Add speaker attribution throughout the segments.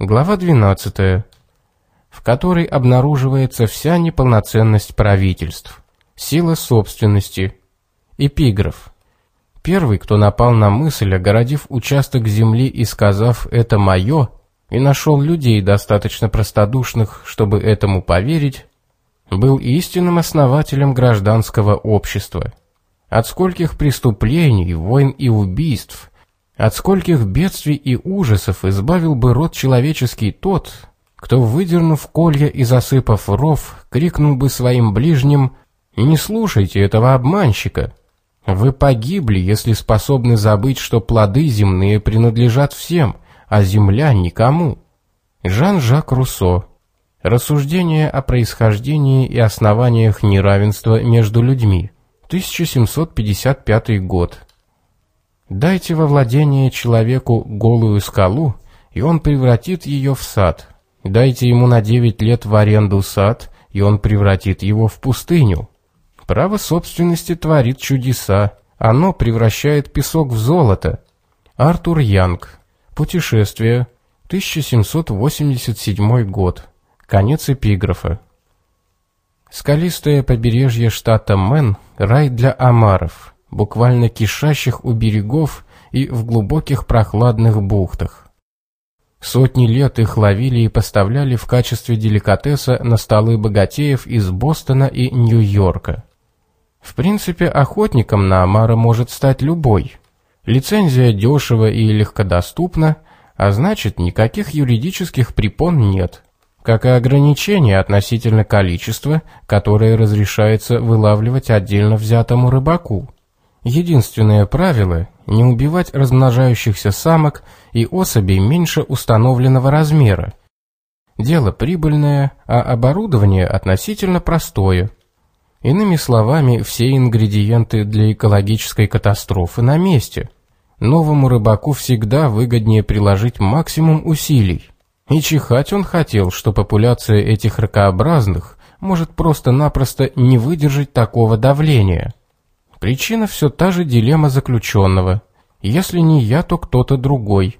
Speaker 1: Глава 12, в которой обнаруживается вся неполноценность правительств, сила собственности, эпиграф. Первый, кто напал на мысль, огородив участок земли и сказав «это мое», и нашел людей, достаточно простодушных, чтобы этому поверить, был истинным основателем гражданского общества. От скольких преступлений, войн и убийств, от скольких бедствий и ужасов избавил бы род человеческий тот, кто, выдернув колья и засыпав ров, крикнул бы своим ближним «Не слушайте этого обманщика!» Вы погибли, если способны забыть, что плоды земные принадлежат всем, а земля никому. Жан-Жак Руссо. Рассуждение о происхождении и основаниях неравенства между людьми. 1755 год. Дайте во владение человеку голую скалу, и он превратит ее в сад. Дайте ему на 9 лет в аренду сад, и он превратит его в пустыню. Право собственности творит чудеса. Оно превращает песок в золото. Артур Янг. Путешествие. 1787 год. Конец эпиграфа. Скалистое побережье штата Мэн – рай для омаров, буквально кишащих у берегов и в глубоких прохладных бухтах. Сотни лет их ловили и поставляли в качестве деликатеса на столы богатеев из Бостона и Нью-Йорка. В принципе, охотником на омара может стать любой. Лицензия дешева и легкодоступна, а значит, никаких юридических препон нет, как и ограничения относительно количества, которое разрешается вылавливать отдельно взятому рыбаку. Единственное правило – не убивать размножающихся самок и особей меньше установленного размера. Дело прибыльное, а оборудование относительно простое – Иными словами, все ингредиенты для экологической катастрофы на месте. Новому рыбаку всегда выгоднее приложить максимум усилий. И чихать он хотел, что популяция этих ракообразных может просто-напросто не выдержать такого давления. Причина все та же дилемма заключенного. Если не я, то кто-то другой.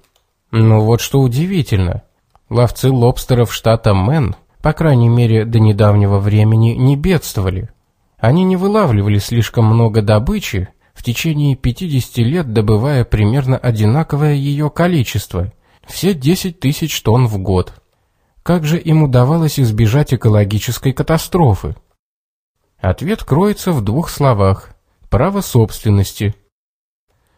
Speaker 1: Но вот что удивительно. Ловцы лобстеров штата Мэн, по крайней мере до недавнего времени, не бедствовали. Они не вылавливали слишком много добычи, в течение 50 лет добывая примерно одинаковое ее количество, все 10 тысяч тонн в год. Как же им удавалось избежать экологической катастрофы? Ответ кроется в двух словах – право собственности.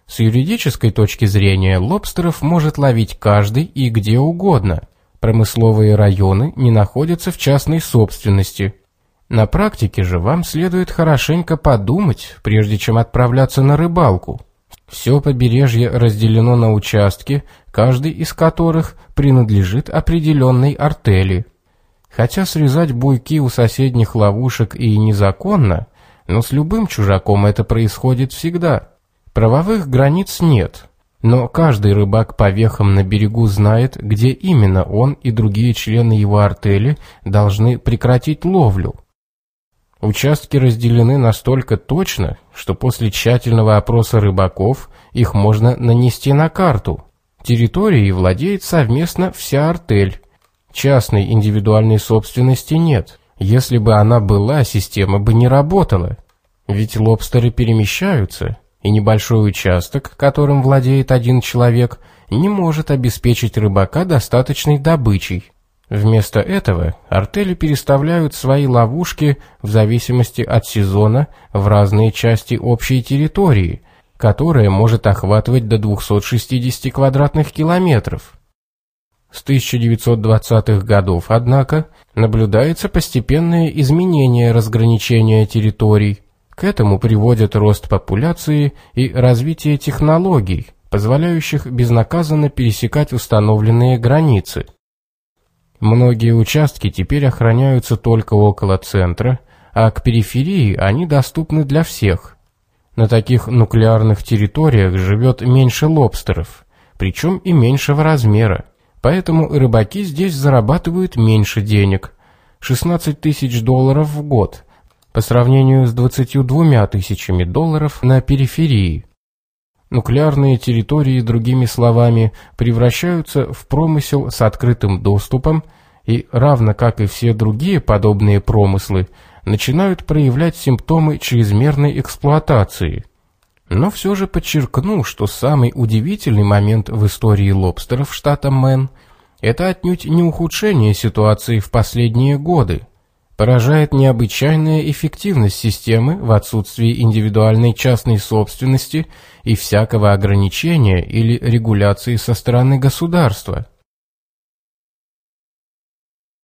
Speaker 1: С юридической точки зрения лобстеров может ловить каждый и где угодно. Промысловые районы не находятся в частной собственности – на практике же вам следует хорошенько подумать, прежде чем отправляться на рыбалку. Все побережье разделено на участки, каждый из которых принадлежит определенной артели. Хотя срезать буйки у соседних ловушек и незаконно, но с любым чужаком это происходит всегда. Правовых границ нет, но каждый рыбак по вехам на берегу знает, где именно он и другие члены его артели должны прекратить ловлю. Участки разделены настолько точно, что после тщательного опроса рыбаков их можно нанести на карту. Территорией владеет совместно вся артель. Частной индивидуальной собственности нет. Если бы она была, система бы не работала. Ведь лобстеры перемещаются, и небольшой участок, которым владеет один человек, не может обеспечить рыбака достаточной добычей. Вместо этого артели переставляют свои ловушки в зависимости от сезона в разные части общей территории, которая может охватывать до 260 квадратных километров. С 1920-х годов, однако, наблюдается постепенное изменение разграничения территорий. К этому приводят рост популяции и развитие технологий, позволяющих безнаказанно пересекать установленные границы – Многие участки теперь охраняются только около центра, а к периферии они доступны для всех. На таких нуклеарных территориях живет меньше лобстеров, причем и меньшего размера, поэтому рыбаки здесь зарабатывают меньше денег – 16 тысяч долларов в год, по сравнению с 22 тысячами долларов на периферии. Нуклеарные территории, другими словами, превращаются в промысел с открытым доступом и, равно как и все другие подобные промыслы, начинают проявлять симптомы чрезмерной эксплуатации. Но все же подчеркну, что самый удивительный момент в истории лобстеров штата Мэн – это отнюдь не ухудшение ситуации в последние годы – поражает необычайная эффективность системы в отсутствии индивидуальной частной собственности и всякого ограничения или регуляции со стороны государства.